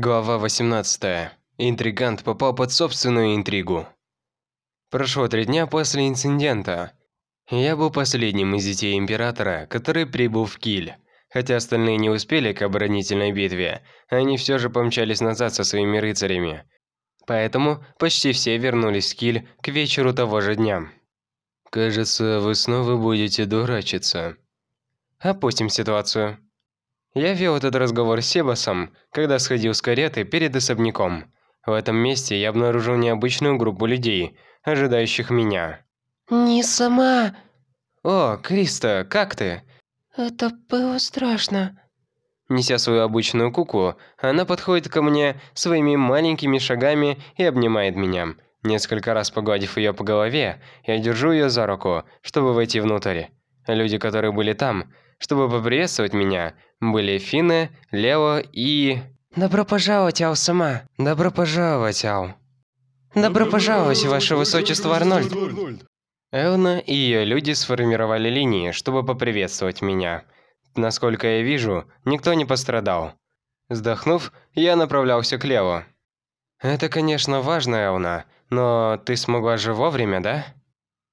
Глава 18. Интригант попал под собственную интригу. Прошло три дня после инцидента. Я был последним из детей Императора, который прибыл в Киль. Хотя остальные не успели к оборонительной битве, они все же помчались назад со своими рыцарями. Поэтому почти все вернулись в Киль к вечеру того же дня. «Кажется, вы снова будете дурачиться». Опустим ситуацию. Я вел этот разговор с Себасом, когда сходил с кареты перед особняком. В этом месте я обнаружил необычную группу людей, ожидающих меня. «Не сама. «О, Криста, как ты?» Это было страшно». Неся свою обычную куклу, она подходит ко мне своими маленькими шагами и обнимает меня. Несколько раз погладив ее по голове, я держу ее за руку, чтобы войти внутрь. Люди, которые были там, чтобы поприветствовать меня, были Финне, Лео и... «Добро пожаловать, Ау сама. Добро пожаловать, Ау. Добро пожаловать, Ваше Высочество Арнольд». Элна и ее люди сформировали линии, чтобы поприветствовать меня. Насколько я вижу, никто не пострадал. Вздохнув, я направлялся к Леву. «Это, конечно, важно, Элна, но ты смогла же вовремя, да?»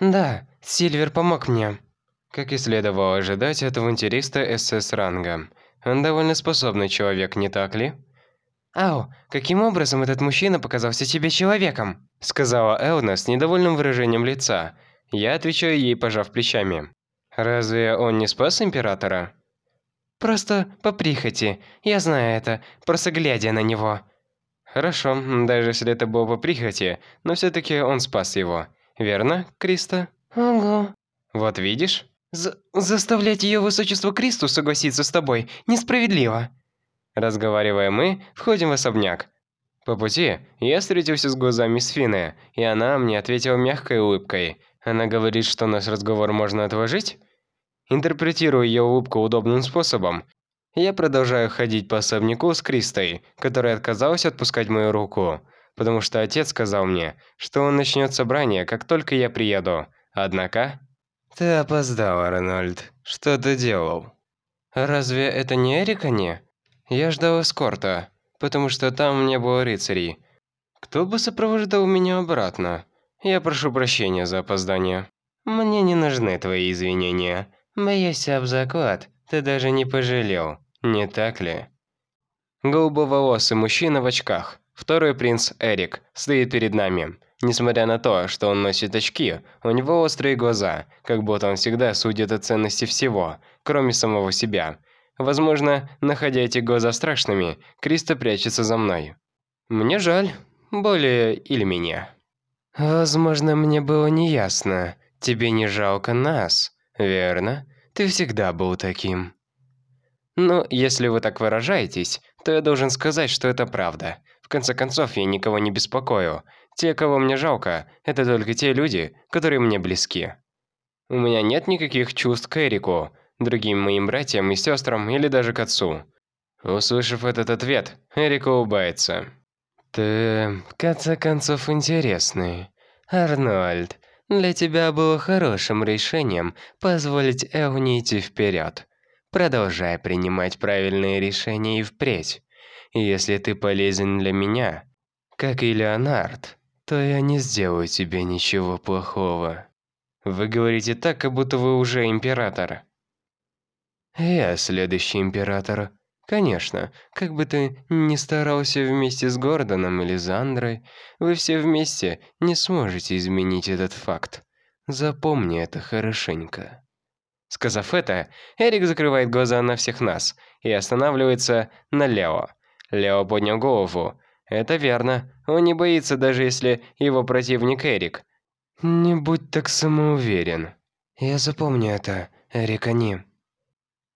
«Да, Сильвер помог мне». Как и следовало ожидать от авантюриста СС-ранга. Он довольно способный человек, не так ли? «Ау, каким образом этот мужчина показался тебе человеком?» Сказала Элна с недовольным выражением лица. Я отвечаю ей, пожав плечами. «Разве он не спас Императора?» «Просто по прихоти. Я знаю это, просто глядя на него». «Хорошо, даже если это было по прихоти, но все-таки он спас его. Верно, Криста?» «Ого». «Вот видишь?» За «Заставлять ее высочество Кристу согласиться с тобой несправедливо». Разговаривая мы, входим в особняк. По пути я встретился с глазами с Фины, и она мне ответила мягкой улыбкой. Она говорит, что наш разговор можно отложить? Интерпретирую ее улыбку удобным способом. Я продолжаю ходить по особняку с Кристой, которая отказалась отпускать мою руку, потому что отец сказал мне, что он начнет собрание, как только я приеду. Однако... Ты опоздал, Арнольд. Что ты делал? Разве это не Эриконе? Я ждал эскорта, потому что там не было рыцарей. Кто бы сопровождал меня обратно? Я прошу прощения за опоздание. Мне не нужны твои извинения. Боюсь об заклад, ты даже не пожалел, не так ли? Голубоволосый мужчина в очках, второй принц Эрик, стоит перед нами. Несмотря на то, что он носит очки, у него острые глаза, как будто он всегда судит о ценности всего, кроме самого себя. Возможно, находя эти глаза страшными, Криста прячется за мной. Мне жаль, более или менее. Возможно, мне было неясно. Тебе не жалко нас, верно? Ты всегда был таким. Ну, если вы так выражаетесь, то я должен сказать, что это правда. В конце концов, я никого не беспокою. Те, кого мне жалко, это только те люди, которые мне близки. У меня нет никаких чувств к Эрику, другим моим братьям и сестрам или даже к отцу. Услышав этот ответ, Эрик улыбается. «Ты, в конце концов, интересный. Арнольд, для тебя было хорошим решением позволить Эвне идти вперед. Продолжай принимать правильные решения и впредь. Если ты полезен для меня, как и Леонард, то я не сделаю тебе ничего плохого. Вы говорите так, как будто вы уже император. Я следующий император. Конечно, как бы ты ни старался вместе с Гордоном или Зандрой, вы все вместе не сможете изменить этот факт. Запомни это хорошенько. Сказав это, Эрик закрывает глаза на всех нас и останавливается на Лео. Лео поднял голову. Это верно, он не боится, даже если его противник Эрик. Не будь так самоуверен. Я запомню это, Эрик, они.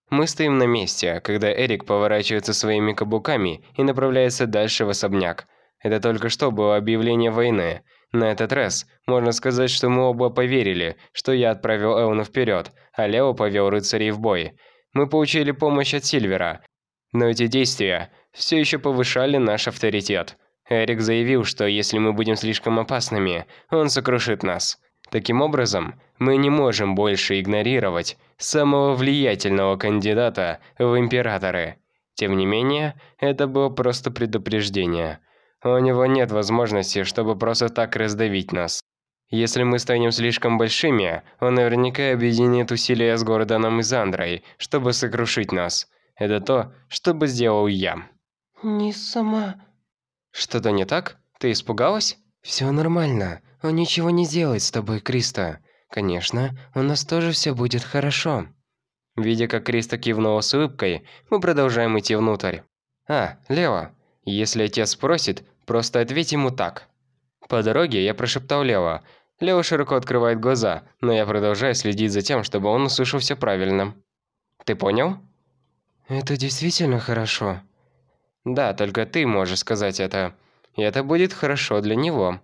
Мы стоим на месте, когда Эрик поворачивается своими каблуками и направляется дальше в особняк. Это только что было объявление войны. На этот раз можно сказать, что мы оба поверили, что я отправил Элну вперед, а Лео повел рыцарей в бой. Мы получили помощь от Сильвера, но эти действия все еще повышали наш авторитет. Эрик заявил, что если мы будем слишком опасными, он сокрушит нас. Таким образом, мы не можем больше игнорировать самого влиятельного кандидата в императоры. Тем не менее, это было просто предупреждение. У него нет возможности, чтобы просто так раздавить нас. Если мы станем слишком большими, он наверняка объединит усилия с Гордоном и чтобы сокрушить нас. Это то, что бы сделал я. Не сама... Что-то не так? Ты испугалась? Все нормально. Он ничего не сделает с тобой, Криста. Конечно, у нас тоже все будет хорошо. Видя, как Криста кивнула с улыбкой, мы продолжаем идти внутрь. А, Лео, если отец спросит, просто ответь ему так. По дороге я прошептал Лео. Лео широко открывает глаза, но я продолжаю следить за тем, чтобы он услышал все правильно. Ты понял? Это действительно хорошо. Да, только ты можешь сказать это. И это будет хорошо для него.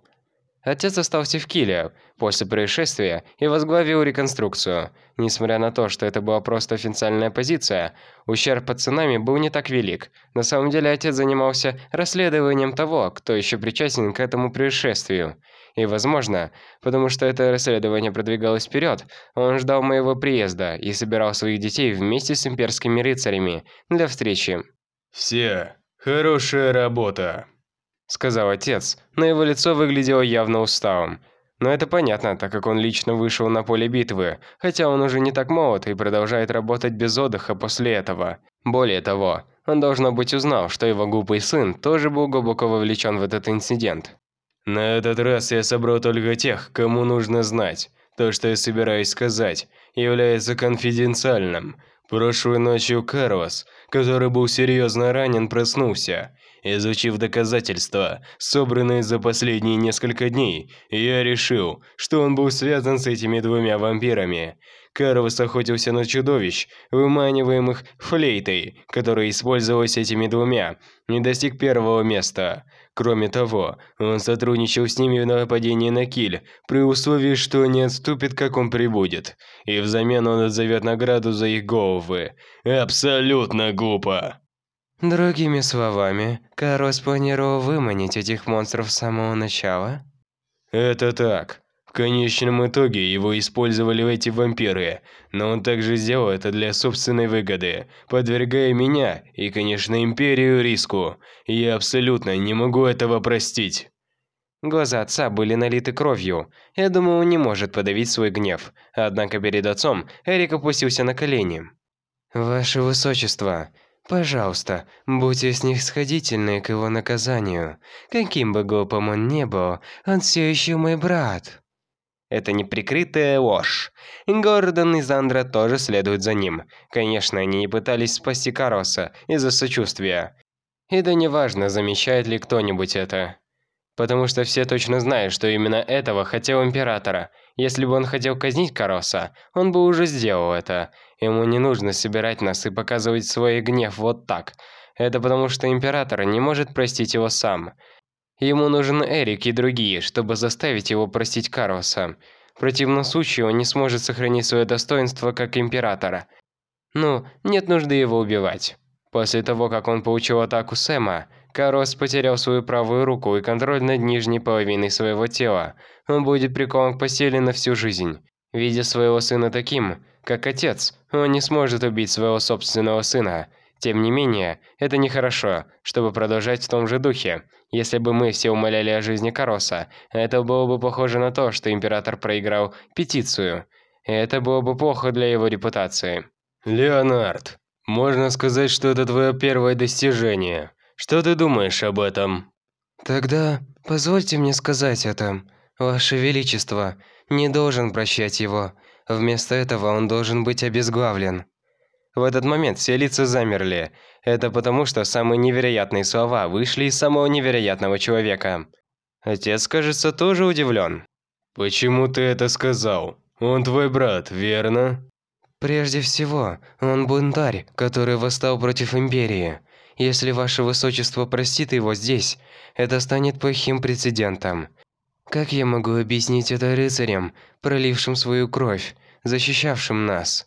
Отец остался в Киле после происшествия и возглавил реконструкцию. Несмотря на то, что это была просто официальная позиция, ущерб под цунами был не так велик. На самом деле отец занимался расследованием того, кто еще причастен к этому происшествию. И, возможно, потому что это расследование продвигалось вперед, он ждал моего приезда и собирал своих детей вместе с имперскими рыцарями для встречи. «Все, хорошая работа!» сказал отец, но его лицо выглядело явно усталым. Но это понятно, так как он лично вышел на поле битвы, хотя он уже не так молод и продолжает работать без отдыха после этого. Более того, он должно быть узнал, что его глупый сын тоже был глубоко вовлечен в этот инцидент. На этот раз я собрал только тех, кому нужно знать. То, что я собираюсь сказать, является конфиденциальным. Прошлой ночью Карлос, который был серьезно ранен, проснулся. Изучив доказательства, собранные за последние несколько дней, я решил, что он был связан с этими двумя вампирами. Карвас охотился на чудовищ, выманиваемых флейтой, которая использовалась этими двумя, и достиг первого места. Кроме того, он сотрудничал с ними в нападении на Киль, при условии, что не отступит, как он прибудет. И взамен он отзовет награду за их головы. Абсолютно глупо. Другими словами, Каро спланировал выманить этих монстров с самого начала? Это так. В конечном итоге его использовали эти вампиры, но он также сделал это для собственной выгоды, подвергая меня и, конечно, Империю риску. Я абсолютно не могу этого простить. Глаза отца были налиты кровью. Я думаю, он не может подавить свой гнев. Однако перед отцом Эрик опустился на колени. «Ваше Высочество, Пожалуйста, будьте снисходительны к его наказанию. Каким бы глупым он ни был, он все еще мой брат. Это неприкрытая ложь. Гордон и Зандра тоже следуют за ним. Конечно, они не пытались спасти Кароса из-за сочувствия. И да неважно, замечает ли кто-нибудь это. Потому что все точно знают, что именно этого хотел Императора. Если бы он хотел казнить Кароса, он бы уже сделал это. Ему не нужно собирать нас и показывать свой гнев вот так. Это потому что Император не может простить его сам. Ему нужен Эрик и другие, чтобы заставить его простить Кароса. В противном случае он не сможет сохранить свое достоинство как Императора. Ну, нет нужды его убивать. После того, как он получил атаку Сэма, Карос потерял свою правую руку и контроль над нижней половиной своего тела. Он будет прикован к постели на всю жизнь. Видя своего сына таким, как отец, он не сможет убить своего собственного сына. Тем не менее, это нехорошо, чтобы продолжать в том же духе. Если бы мы все умоляли о жизни Кароса, это было бы похоже на то, что император проиграл петицию. Это было бы плохо для его репутации. Леонард, можно сказать, что это твое первое достижение. Что ты думаешь об этом? Тогда позвольте мне сказать это. Ваше Величество не должен прощать его. Вместо этого он должен быть обезглавлен. В этот момент все лица замерли. Это потому, что самые невероятные слова вышли из самого невероятного человека. Отец, кажется, тоже удивлен. Почему ты это сказал? Он твой брат, верно? Прежде всего, он бунтарь, который восстал против Империи. Если ваше высочество простит его здесь, это станет плохим прецедентом. Как я могу объяснить это рыцарям, пролившим свою кровь, защищавшим нас?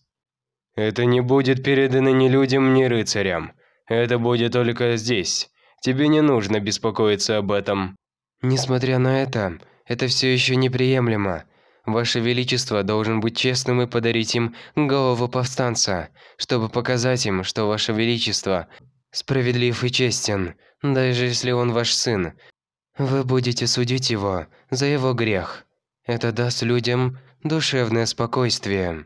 Это не будет передано ни людям, ни рыцарям. Это будет только здесь. Тебе не нужно беспокоиться об этом. Несмотря на это, это все еще неприемлемо. Ваше Величество должен быть честным и подарить им голову повстанца, чтобы показать им, что Ваше Величество справедлив и честен, даже если он ваш сын. Вы будете судить его за его грех. Это даст людям душевное спокойствие.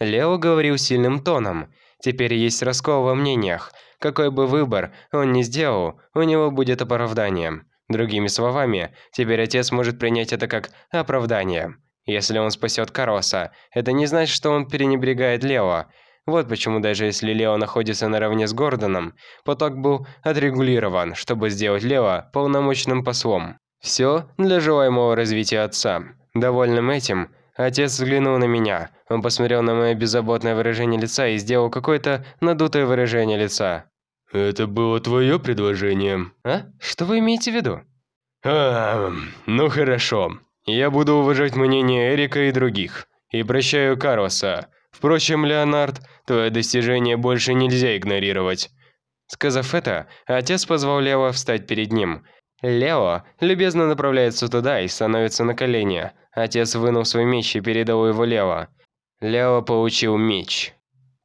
Лео говорил сильным тоном. Теперь есть раскол во мнениях. Какой бы выбор он ни сделал, у него будет оправдание. Другими словами, теперь отец может принять это как оправдание. Если он спасет Карлоса, это не значит, что он пренебрегает Лео. Вот почему даже если Лео находится наравне с Гордоном, поток был отрегулирован, чтобы сделать Лео полномочным послом. Все для желаемого развития отца. Довольным этим, отец взглянул на меня. Он посмотрел на мое беззаботное выражение лица и сделал какое-то надутое выражение лица. Это было твое предложение? А? Что вы имеете в виду? А, ну хорошо. Я буду уважать мнение Эрика и других. И прощаю Карлоса. Впрочем, Леонард, твое достижение больше нельзя игнорировать. Сказав это, отец позвал Лео встать перед ним. Лео любезно направляется туда и становится на колени. Отец вынул свой меч и передал его Лео. Лео получил меч.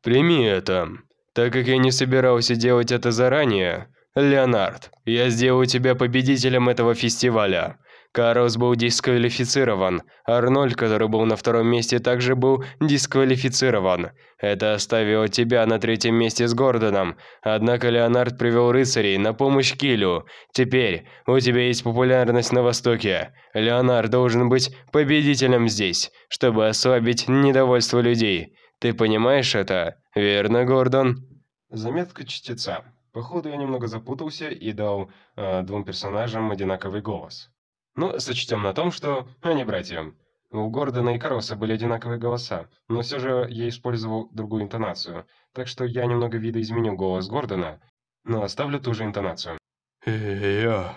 Прими это. Так как я не собирался делать это заранее, Леонард, я сделаю тебя победителем этого фестиваля. Карлос был дисквалифицирован. Арнольд, который был на втором месте, также был дисквалифицирован. Это оставило тебя на третьем месте с Гордоном. Однако Леонард привел рыцарей на помощь Килю. Теперь у тебя есть популярность на Востоке. Леонард должен быть победителем здесь, чтобы ослабить недовольство людей. Ты понимаешь это? Верно, Гордон? Заметка чтеца. Походу, я немного запутался и дал э, двум персонажам одинаковый голос. Ну, сочтем на том, что они братья. У Гордона и Карлоса были одинаковые голоса, но все же я использовал другую интонацию, так что я немного видоизменил голос Гордона, но оставлю ту же интонацию. Я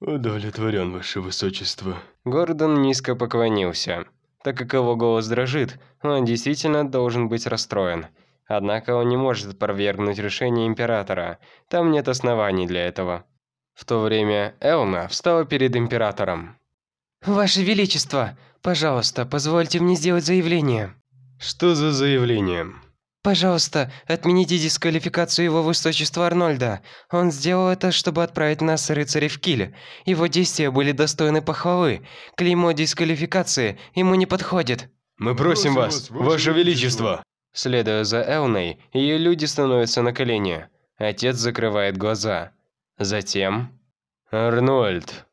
удовлетворен, ваше высочество. Гордон низко поклонился. Так как его голос дрожит, он действительно должен быть расстроен. Однако он не может опровергнуть решение императора. Там нет оснований для этого. В то время Элна встала перед императором. «Ваше Величество, пожалуйста, позвольте мне сделать заявление». «Что за заявление?» «Пожалуйста, отмените дисквалификацию его высочества Арнольда. Он сделал это, чтобы отправить нас, рыцарей, в Киль. Его действия были достойны похвалы. Клеймо дисквалификации ему не подходит». «Мы просим вас, Ваше Величество!» Следуя за Элной, ее люди становятся на колени. Отец закрывает глаза. Затем... «Арнольд,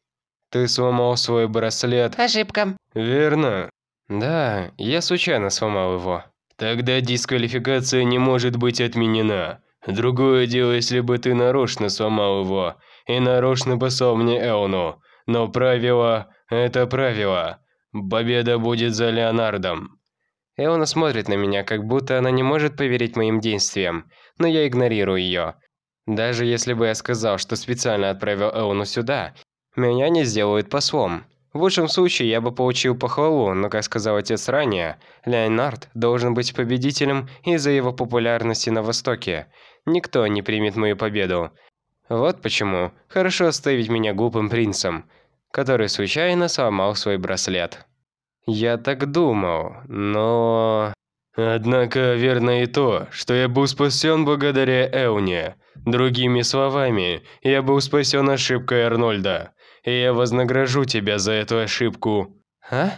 ты сломал свой браслет?» Ошибка. «Верно?» «Да, я случайно сломал его». «Тогда дисквалификация не может быть отменена. Другое дело, если бы ты нарочно сломал его, и нарочно послал мне Элну. Но правило – это правило. Победа будет за Леонардом». Элна смотрит на меня, как будто она не может поверить моим действиям, но я игнорирую ее. Даже если бы я сказал, что специально отправил Элну сюда, меня не сделают послом. В лучшем случае я бы получил похвалу, но, как сказал отец ранее, Леонард должен быть победителем из-за его популярности на Востоке. Никто не примет мою победу. Вот почему хорошо оставить меня глупым принцем, который случайно сломал свой браслет. Я так думал, но... Однако верно и то, что я был спасен благодаря Эуне. Другими словами, я был спасен ошибкой Арнольда, и я вознагражу тебя за эту ошибку. А?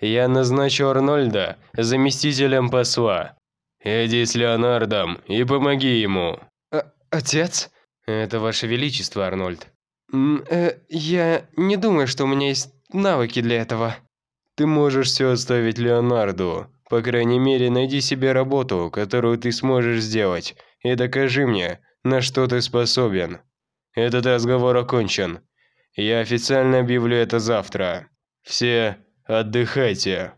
Я назначу Арнольда заместителем посла. Иди с Леонардом и помоги ему. А, отец? Это ваше величество, Арнольд. М э, я не думаю, что у меня есть навыки для этого. Ты можешь все оставить Леонарду. По крайней мере, найди себе работу, которую ты сможешь сделать, и докажи мне, на что ты способен. Этот разговор окончен. Я официально объявлю это завтра. Все отдыхайте.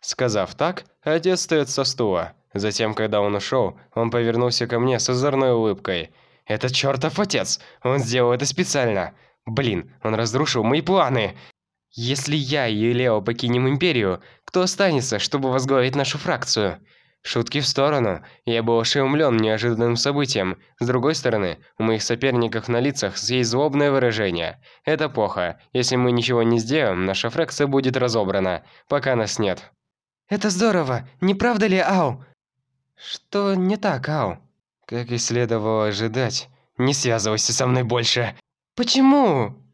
Сказав так, отец встает со стула. Затем, когда он ушел, он повернулся ко мне с озорной улыбкой. «Это чертов отец! Он сделал это специально! Блин, он разрушил мои планы! Если я и Лео покинем Империю, кто останется, чтобы возглавить нашу фракцию? Шутки в сторону, я был ошеломлен неожиданным событием. С другой стороны, у моих соперников на лицах есть злобное выражение. Это плохо. Если мы ничего не сделаем, наша фракция будет разобрана, пока нас нет. Это здорово, не правда ли, Ау? Что не так, Ау? Как и следовало ожидать, не связывайся со мной больше. Почему?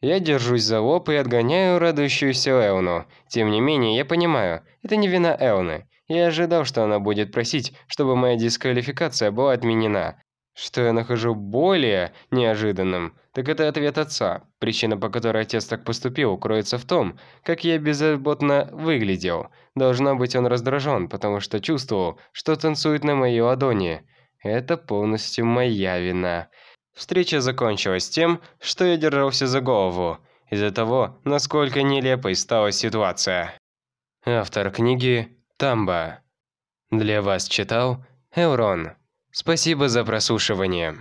Я держусь за лоб и отгоняю радующуюся Элну. Тем не менее, я понимаю, это не вина Элны. Я ожидал, что она будет просить, чтобы моя дисквалификация была отменена. Что я нахожу более неожиданным, так это ответ отца. Причина, по которой отец так поступил, кроется в том, как я беззаботно выглядел. Должна быть он раздражен, потому что чувствовал, что танцует на моей ладони. Это полностью моя вина. Встреча закончилась тем, что я держался за голову, из-за того, насколько нелепой стала ситуация. Автор книги Тамба. Для вас читал Эурон. Спасибо за прослушивание.